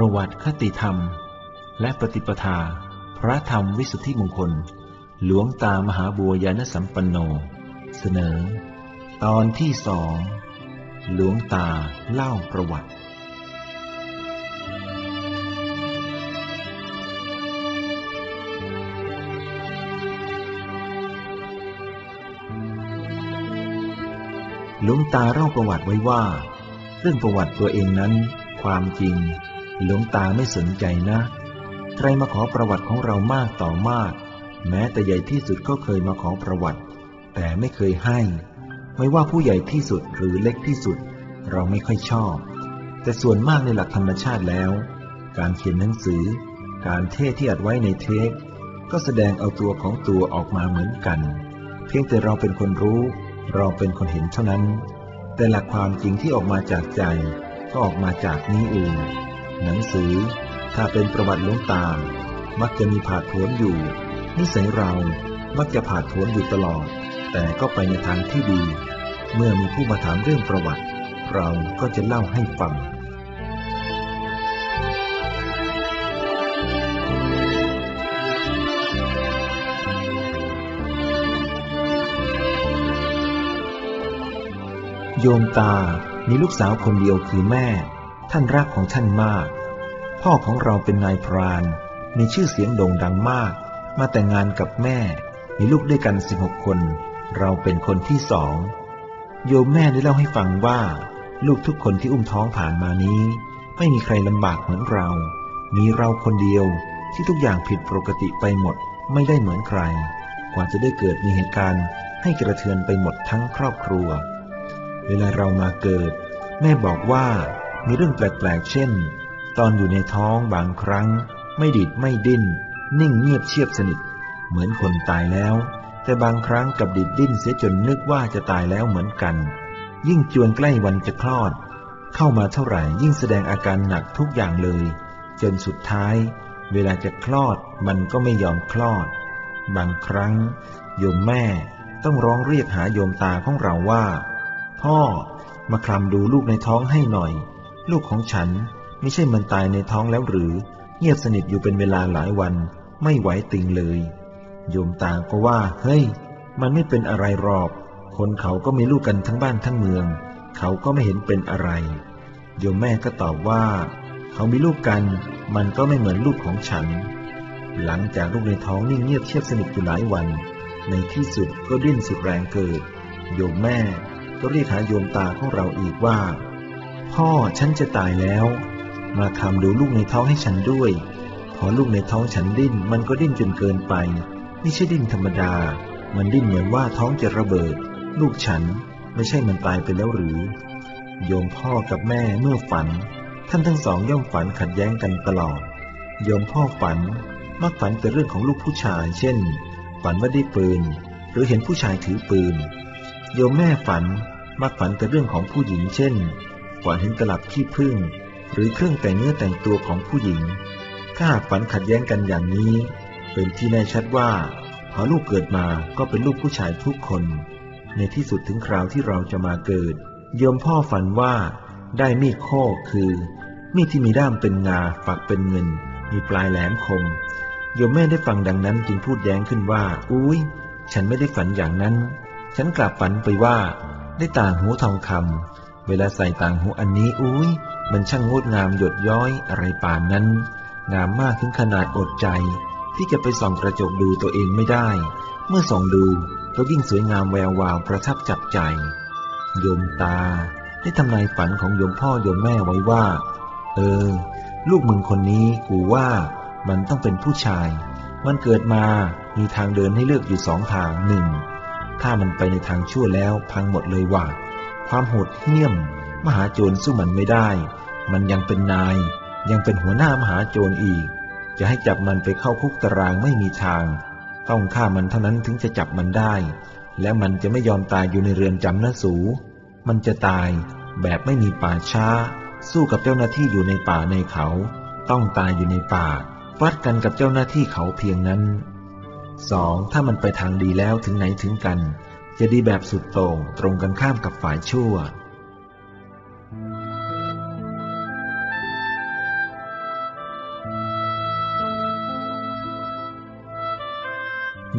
ประวัติคติธรรม และปฏิปทา พระธรรมวิสุทธิมงคล หลวงตามหาบัวยานสัมปันโน เสนอ ตอนที่สอง หลวงตาเล่าประวัติหลวงตาเล่าประวัติไว้ว่า เรื่องประวัติตัวเองนั้น ความจริง หลวงตาไม่สนใจนะ ใครมาขอประวัติของเรามากต่อมาก แม้แต่ใหญ่ที่สุดก็เคยมาขอประวัติ แต่ไม่เคยให้ ไม่ว่าผู้ใหญ่ที่สุดหรือเล็กที่สุด เราไม่ค่อยชอบ แต่ส่วนมากในหลักธรรมชาติแล้ว การเขียนหนังสือ การเทศที่อัดไว้ในเทปก็แสดงเอาตัวของตัวออกมาเหมือนกัน เพียงแต่เราเป็นคนรู้ เราเป็นคนเห็นเท่านั้น แต่หลักความจริงที่ออกมาจากใจก็ออกมาจากนี้เอง หนังสือ ถ้าเป็นประวัติลวงตามักจะมีผาดโผนอยู่ นิสัยเรามักจะผาดโผนอยู่ตลอด แต่ก็ไปในทางที่ดี เมื่อมีผู้มาถามเรื่องประวัติ เราก็จะเล่าให้ฟังโยมตา มีลูกสาวคนเดียวคือแม่ ท่านรักของท่านมาก พ่อของเราเป็นนายพรานมีชื่อเสียงโด่งดังมาก มาแต่งงานกับแม่ มีลูกด้วยกันสิบหกคน เราเป็นคนที่สอง โยมแม่ได้เล่าให้ฟังว่า ลูกทุกคนที่อุ้มท้องผ่านมานี้ ไม่มีใครลำบากเหมือนเรา มีเราคนเดียวที่ทุกอย่างผิดปกติไปหมด ไม่ได้เหมือนใคร กว่าจะได้เกิดมีเหตุการณ์ให้กระเทือนไปหมดทั้งครอบครัว เวลาเรามาเกิด แม่บอกว่า มีเรื่องแปลกๆ เช่น ตอนอยู่ในท้องบางครั้ง ไม่ดิดไม่ดิ้น นิ่งเงียบเชียบสนิท เหมือนคนตายแล้ว แต่บางครั้งกับดิดดิ้นเสียจนนึกว่าจะตายแล้วเหมือนกัน ยิ่งจวนใกล้วันจะคลอด เข้ามาเท่าไหร่ยิ่งแสดงอาการหนักทุกอย่างเลย จนสุดท้าย เวลาจะคลอดมันก็ไม่ยอมคลอด บางครั้ง โยมแม่ต้องร้องเรียกหาโยมตาของเราว่า พ่อมาคลำดูลูกในท้องให้หน่อย ลูกของฉันไม่ใช่มันตายในท้องแล้วหรือ เงียบสนิทอยู่เป็นเวลาหลายวัน ไม่ไหวติงเลย โยมตาก็ว่า เฮ้ย มันไม่เป็นอะไรหรอก คนเขาก็มีลูกกันทั้งบ้านทั้งเมือง เขาก็ไม่เห็นเป็นอะไร โยมแม่ก็ตอบว่า เขามีลูกกัน มันก็ไม่เหมือนลูกของฉัน หลังจากลูกในท้องนิ่งเงียบเชียบสนิทอยู่หลายวัน ในที่สุดก็ดิ้นสุดแรงเกิด โยมแม่ก็เรียกหาโยมตาของเราอีกว่า พ่อฉันจะตายแล้ว มาทำดูลูกในท้องให้ฉันด้วย พอลูกในท้องฉันดิ้นมันก็ดิ้นจนเกินไป ไม่ใช่ดิ้นธรรมดา มันดิ้นเหมือนว่าท้องจะระเบิด ลูกฉันไม่ใช่มันตายไปแล้วหรือ โยมพ่อกับแม่เมื่อฝัน ท่านทั้งสองย่อมฝันขัดแย้งกันตลอด โยมพ่อฝันมักฝันแต่เรื่องของลูกผู้ชาย เช่น ฝันว่าได้ปืน หรือเห็นผู้ชายถือปืน โยมแม่ฝันมักฝันแต่เรื่องของผู้หญิงเช่น ฝันเห็นตลับขี้ผึ้งหรือเครื่องแต่งเนื้อแต่งตัวของผู้หญิง ถ้าหากฝันขัดแย้งกันอย่างนี้ เป็นที่แน่ชัดว่าพอลูกเกิดมาก็เป็นลูกผู้ชายทุกคน ในที่สุดถึงคราวที่เราจะมาเกิด โยมพ่อฝันว่าได้มีดโค้คือ มีดที่มีด้ามเป็นงาฝักเป็นเงิน มีปลายแหลมคมโยมแม่ได้ฟังดังนั้นจึงพูดแย้งขึ้นว่า อุ้ยฉันไม่ได้ฝันอย่างนั้น ฉันกลับฝันไปว่า ได้ต่างหูทองคำ เวลาใส่ต่างหูอันนี้อุ้ยมันช่างงดงามหยดย้อยอะไรป่านนั้น งามมากถึงขนาดอดใจ ที่จะไปส่องกระจกดูตัวเองไม่ได้ เมื่อส่องดูก็ยิ่งสวยงามแวววาวประทับจับใจ โยมตา ได้ทำนายฝันของโยมพ่อโยมแม่ไว้ว่า เออ ลูกมึงคนนี้กูว่ามันต้องเป็นผู้ชาย มันเกิดมามีทางเดินให้เลือกอยู่สองทางหนึ่งถ้ามันไปในทางชั่วแล้วพังหมดเลยว่า ความโหดเหี้ยม มหาโจรสู้มันไม่ได้ มันยังเป็นนาย ยังเป็นหัวหน้ามหาโจรอีก จะให้จับมันไปเข้าคุกตารางไม่มีทาง ต้องฆ่ามันเท่านั้นถึงจะจับมันได้ และมันจะไม่ยอมตายอยู่ในเรือนจำนะสู มันจะตายแบบไม่มีป่าช้า สู้กับเจ้าหน้าที่อยู่ในป่าในเขา ต้องตายอยู่ในป่าวัดกันกับเจ้าหน้าที่เขาเพียงนั้นสองถ้ามันไปทางดีแล้วถึงไหนถึงกัน จะดีแบบสุดโต่งตรงกันข้ามกับฝ่ายชั่ว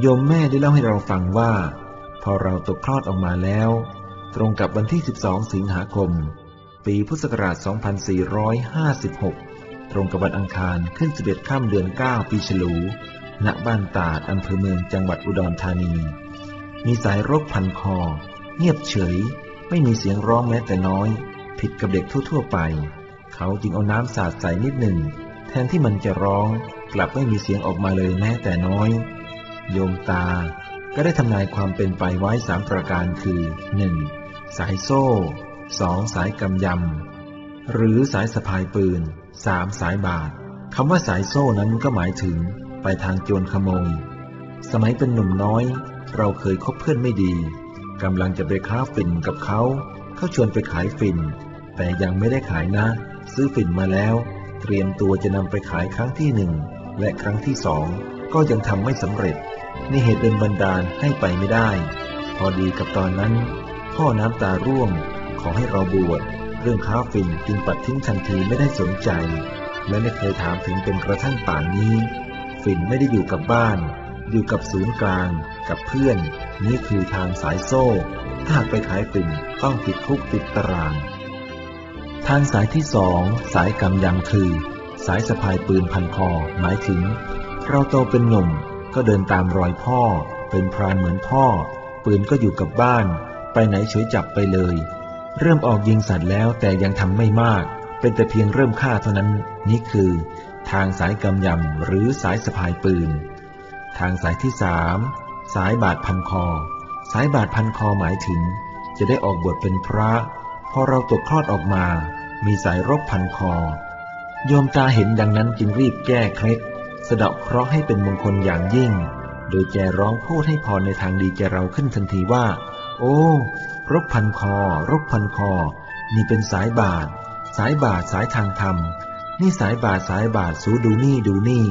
ยมแม่ได้เล่าให้เราฟังว่า พอเราตกคลอดออกมาแล้ว ตรงกับวันที่ 12 สิงหาคม ปีพุทธศักราช 2456 ตรงกับวันอังคารขึ้น 11 ข้ามเดือน 9 ปีฉลู ณ บ้านตาดอำเภอเมืองจังหวัดอุดรธานี มีสายรกพันคอ เงียบเฉย ไม่มีเสียงร้องแม้แต่น้อย ผิดกับเด็กทั่วๆไป เขาจึงเอาน้ำสาดใส่นิดหนึ่ง แทนที่มันจะร้อง กลับไม่มีเสียงออกมาเลยแม้แต่น้อย โยมตา ก็ได้ทำนายความเป็นไปไว้สามประการคือ 1. สายโซ่สองสายกำยำ หรือสายสะพายปืนสามสายบาทคำว่าสายโซ่นั้นก็หมายถึงไปทางโจรขโมย สมัยเป็นหนุ่มน้อย เราเคยคบเพื่อนไม่ดีกำลังจะไปค้าฝิ่นกับเขา เขาชวนไปขายฝิ่น แต่ยังไม่ได้ขายนะ ซื้อฝิ่นมาแล้ว เตรียมตัวจะนำไปขายครั้งที่หนึ่งและครั้งที่สองก็ยังทำไม่สำเร็จนี่เหตุเป็นบันดาลให้ไปไม่ได้ พอดีกับตอนนั้น พ่อน้ำตาร่วงขอให้เราบวชเรื่องค้าฝิ่นจึงปัดทิ้งทันทีไม่ได้สนใจ และไม่เคยถามถึงเป็นกระทั่งป่านนี้ ฝิ่นไม่ได้อยู่กับบ้าน อยู่กับศูนย์กลาง กับเพื่อน นี่คือทางสายโซ่ ถ้าหากไปขายฝิ่นต้องติดคุกติดตาราง ทางสายที่สองสายกำยำคือ สายสะพายปืนพันคอ หมายถึง เราโตเป็นหนุ่มก็เดินตามรอยพ่อ เป็นพรานเหมือนพ่อ ปืนก็อยู่กับบ้าน ไปไหนเฉยจับไปเลย เริ่มออกยิงสัตว์แล้วแต่ยังทำไม่มาก เป็นแต่เพียงเริ่มฆ่าเท่านั้น นี่คือ ทางสายกำยำหรือสายสะพายปืน ทางสายที่สามสายบาดพันคอ สายบาดพันคอหมายถึง จะได้ออกบวชเป็นพระ พอเราตกคลอดออกมา มีสายรกพันคอ โยมตาเห็นดังนั้นจึงรีบแก้เคล็ดสะเดาะเคราะห์ให้เป็นมงคลอย่างยิ่ง โดยแจร้องพูดให้พรในทางดีแกเราขึ้นทันทีว่า โอ้รกพันคอ รกพันคอ นี่เป็นสายบาทสายบาทสายทางธรรม นี่สายบาทสายบาทสูดูนี่ดูนี่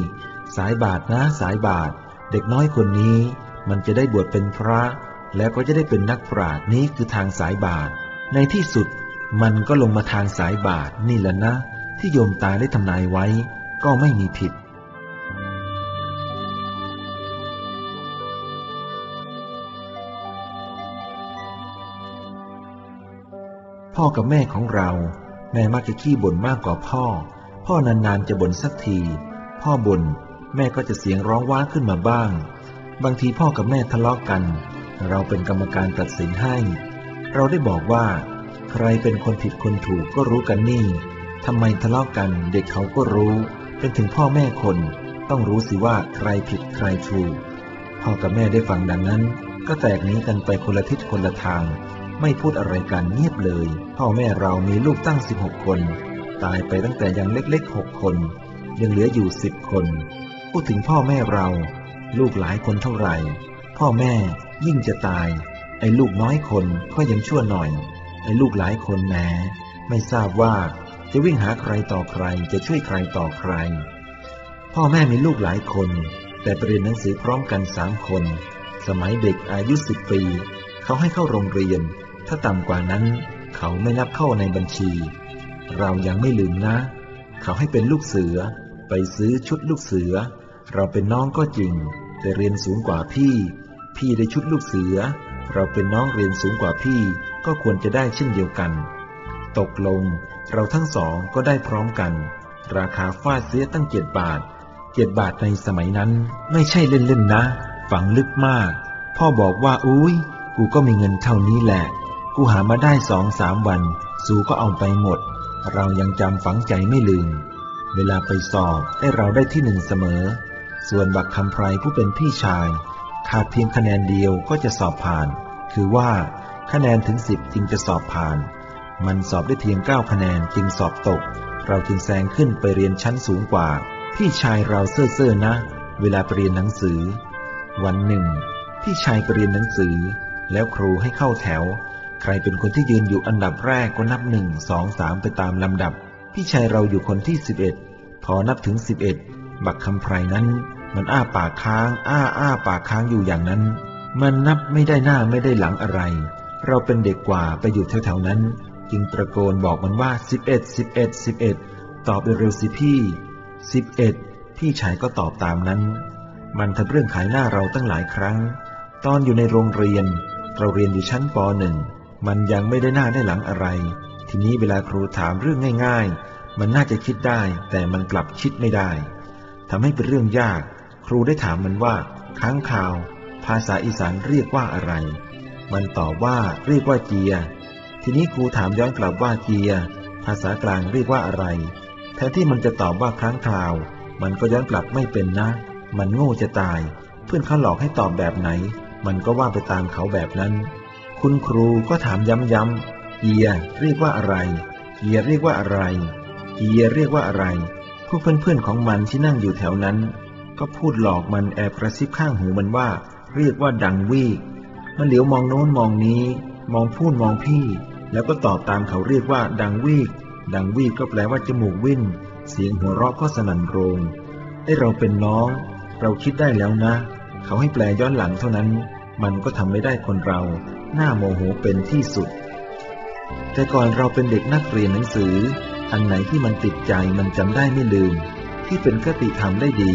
สายบาทนะสายบาท เด็กน้อยคนนี้มันจะได้บวชเป็นพระ แล้วก็จะได้เป็นนักปราชญ์นี้คือทางสายบาทในที่สุดมันก็ลงมาทางสายบาทนี่แหละนะ ที่โยมตาได้ทำนายไว้ ก็ไม่มีผิดพ่อกับแม่ของเราแม่มักจะขี้บ่นมากกว่าพ่อ พ่อนานๆจะบ่นสักที พ่อบน่น แม่ก็จะเสียงร้องว้าขึ้นมาบ้าง บางทีพ่อกับแม่ทะเลาะกกัน เราเป็นกรรมการตัดสินให้ เราได้บอกว่า ใครเป็นคนผิดคนถูกก็รู้กันนี่ทำไมทะเลาะกกันเด็กเขาก็รู้ เป็นถึงพ่อแม่คน ต้องรู้สิว่าใครผิดใครถูกพ่อกับแม่ได้ฟังดังนั้น ก็แตกนี้กันไปคนละทิศคนละทาง ไม่พูดอะไรกันเงียบเลย พ่อแม่เรามีลูกตั้งสิบหกคน ตายไปตั้งแต่ยังเล็กๆหกคน ยังเหลืออยู่สิบคน พูดถึงพ่อแม่เรา ลูกหลายคนเท่าไหร่ พ่อแม่ยิ่งจะตาย ไอ้ลูกน้อยคนก็ยังชั่วหน่อย ไอ้ลูกหลายคนแหนไม่ทราบว่าจะวิ่งหาใครต่อใครจะช่วยใครต่อใคร พ่อแม่มีลูกหลายคน แต่เรียนหนังสือพร้อมกันสามคน สมัยเด็กอายุสิบปี เขาให้เข้าโรงเรียน ถ้าต่ำกว่านั้น เขาไม่นับเข้าในบัญชี เรายังไม่ลืมนะ เขาให้เป็นลูกเสือ ไปซื้อชุดลูกเสือ เราเป็นน้องก็จริง แต่เรียนสูงกว่าพี่ พี่ได้ชุดลูกเสือ เราเป็นน้องเรียนสูงกว่าพี่ ก็ควรจะได้เช่นเดียวกัน ตกลง เราทั้งสองก็ได้พร้อมกัน ราคาฟาดเสียตั้งเจ็ดบาทเจ็ดบาทในสมัยนั้นไม่ใช่เล่นๆนะ ฝังลึกมาก พ่อบอกว่าอุ้ยกูก็มีเงินเท่านี้แหละ กูหามาได้สองสามวันสูก็เอาไปหมด เรายังจำฝังใจไม่ลืม เวลาไปสอบให้เราได้ที่หนึ่งเสมอ ส่วนบักคำไพรผู้เป็นพี่ชาย ขาดเพียงคะแนนเดียวก็จะสอบผ่าน คือว่าคะแนนถึงสิบจึงจะสอบผ่าน มันสอบได้เพียงเก้าคะแนนจึงสอบตก เราจึงแซงขึ้นไปเรียนชั้นสูงกว่า พี่ชายเราเซ่อเซ่อนะ เวลาไปเรียนหนังสือ วันหนึ่ง พี่ชายไปเรียนหนังสือ แล้วครูให้เข้าแถว ใครเป็นคนที่ยืนอยู่อันดับแรกก็นับหนึ่งสองสามไปตามลำดับ พี่ชายเราอยู่คนที่สิบเอ็ด พอนับถึงสิบเอ็ดบักคำไพรนั้น มันอ้าปากค้าง อ้าอ้าปากค้างอยู่อย่างนั้น มันนับไม่ได้หน้าไม่ได้หลังอะไร เราเป็นเด็กกว่าไปอยู่แถวๆนั้น จึงตะโกนบอกมันว่าสิบเอ็ดสิบเอ็ดสิบเอ็ดตอบเร็วสิพี่สิบเอ็ดพี่ชายก็ตอบตามนั้น มันทำเรื่องขายหน้าเราตั้งหลายครั้ง ตอนอยู่ในโรงเรียน เราเรียนอยู่ชั้นปหนึ่งมันยังไม่ได้หน้าได้หลังอะไร ทีนี้เวลาครูถามเรื่องง่าย ๆ มันน่าจะคิดได้แต่มันกลับคิดไม่ได้ทำให้เป็นเรื่องยาก ครูได้ถามมันว่า ค้างคาว ภาษาอีสานเรียกว่าอะไร มันตอบว่าเรียกว่าเจียทีนี้ครูถามย้อนกลับว่าเจียภาษากลางเรียกว่าอะไร แทนที่มันจะตอบว่าค้างคาว มันก็ย้อนกลับไม่เป็นนะ มันโง่จะตาย เพื่อนเขาหลอกให้ตอบแบบไหน มันก็ว่าไปตามเขาแบบนั้น คุณครูก็ถามย้ำๆเกียเรียกว่าอะไรเกียเรียกว่าอะไร เกียเรียกว่าอะไร พวกเพื่อนๆของมันที่นั่งอยู่แถวนั้น ก็พูดหลอกมันแอบกระซิบข้างหูมันว่า เรียกว่าดังวีกมันเหลียวมองโน้นมองนี้ มองพูดมองพี่ แล้วก็ตอบตามเขาเรียกว่า ดังวีกดังวีกก็แปลว่าจมูกวิ่นเสียงหัวเราะก็สนั่นโรงไอเราเป็นน้อง เราคิดได้แล้วนะ เขาให้แปลย้อนหลังเท่านั้น มันก็ทำไม่ได้คนเรา หน้าโมโหเป็นที่สุด แต่ก่อนเราเป็นเด็กนักเรียนหนังสือ อันไหนที่มันติดใจมันจำได้ไม่ลืม ที่เป็นคติธรรมได้ดี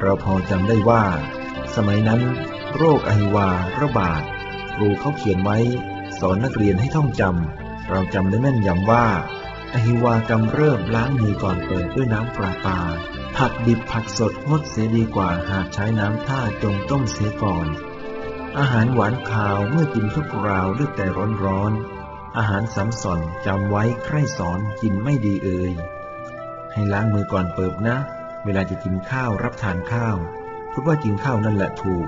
เราพอจำได้ว่า สมัยนั้น โรคอหิวาระบาด ครูเขาเขียนไว้ สอนนักเรียนให้ท่องจำ เราจำได้แม่นยำว่า อหิวากำเริ่มล้างมือก่อนเปิดด้วยน้ำปลาปาผักดิบผักสดงดเสียดีกว่าหากใช้น้ำท่าจงต้มเสียก่อน อาหารหวานคาวเมื่อกินทุกราวเลือกแต่ร้อนๆ อาหารสำส่อนจำไว้ใคร่สอนกินไม่ดีเอ่ย ให้ล้างมือก่อนเปิบนะ เวลาจะกินข้าวรับทานข้าวพูดว่ากินข้าวนั่นแหละถูก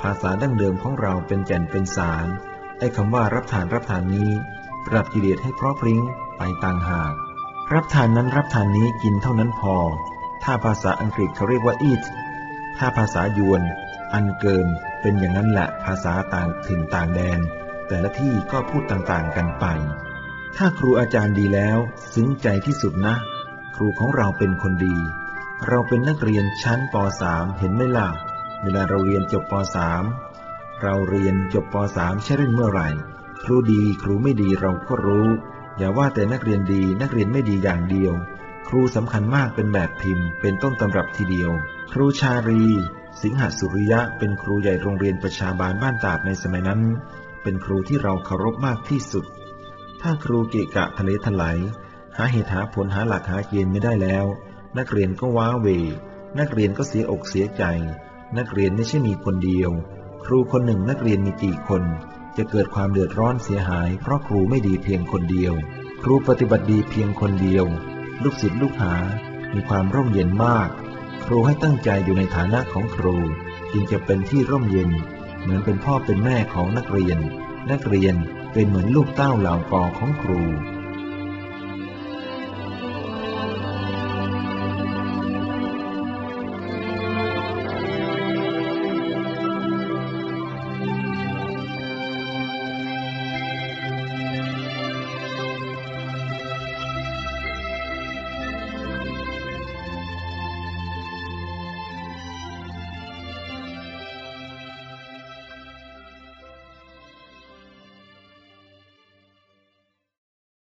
ภาษาดั้งเดิมของเราเป็นแก่นเป็นสาร ไอ้คำว่ารับทานรับทานนี้ปรับกิเลสให้เพราะพริ้งไปต่างหาก รับทานนั้นรับทานนี้กินเท่านั้นพอ ถ้าภาษาอังกฤษเขาเรียกว่า eat ถ้าภาษายวน อันเกิน เป็นอย่างนั้นแหละภาษาต่างถิ่นต่างแดน แต่ละที่ก็พูดต่างๆกันไป ถ้าครูอาจารย์ดีแล้วซึ้งใจที่สุดนะ ครูของเราเป็นคนดี เราเป็นนักเรียนชั้นป .3 เห็นไหมล่ะ เวลาเราเรียนจบป .3 เราเรียนจบป .3 ใช่เรื่อเมื่อไหร่ ครูดีครูไม่ดีเราก็รู้ อย่าว่าแต่นักเรียนดีนักเรียนไม่ดีอย่างเดียว ครูสำคัญมากเป็นแบบพิมพ์ เป็นต้นตำรับทีเดียว ครูชารีสิงหสุริยะเป็นครูใหญ่โรงเรียนประชาบาลบ้านตาดในสมัยนั้น เป็นครูที่เราเคารพมากที่สุด ถ้าครูเกะกะทะเลถลายหาเหตุหาผลหาหลักหาเกณฑ์ไม่ได้แล้ว นักเรียนก็ว้าเว นักเรียนก็เสียอกเสียใจ นักเรียนไม่ใช่มีคนเดียว ครูคนหนึ่งนักเรียนมีกี่คน จะเกิดความเดือดร้อนเสียหาย เพราะครูไม่ดีเพียงคนเดียว ครูปฏิบัติดีเพียงคนเดียว ลูกศิษย์ลูกหา มีความร่มเย็นมาก ครูให้ตั้งใจอยู่ในฐานะของครู จึงจะเป็นที่ร่มเย็น เหมือนเป็นพ่อเป็นแม่ของนักเรียน นักเรียนเป็นเหมือนลูกเต้าเหล่ากอของครู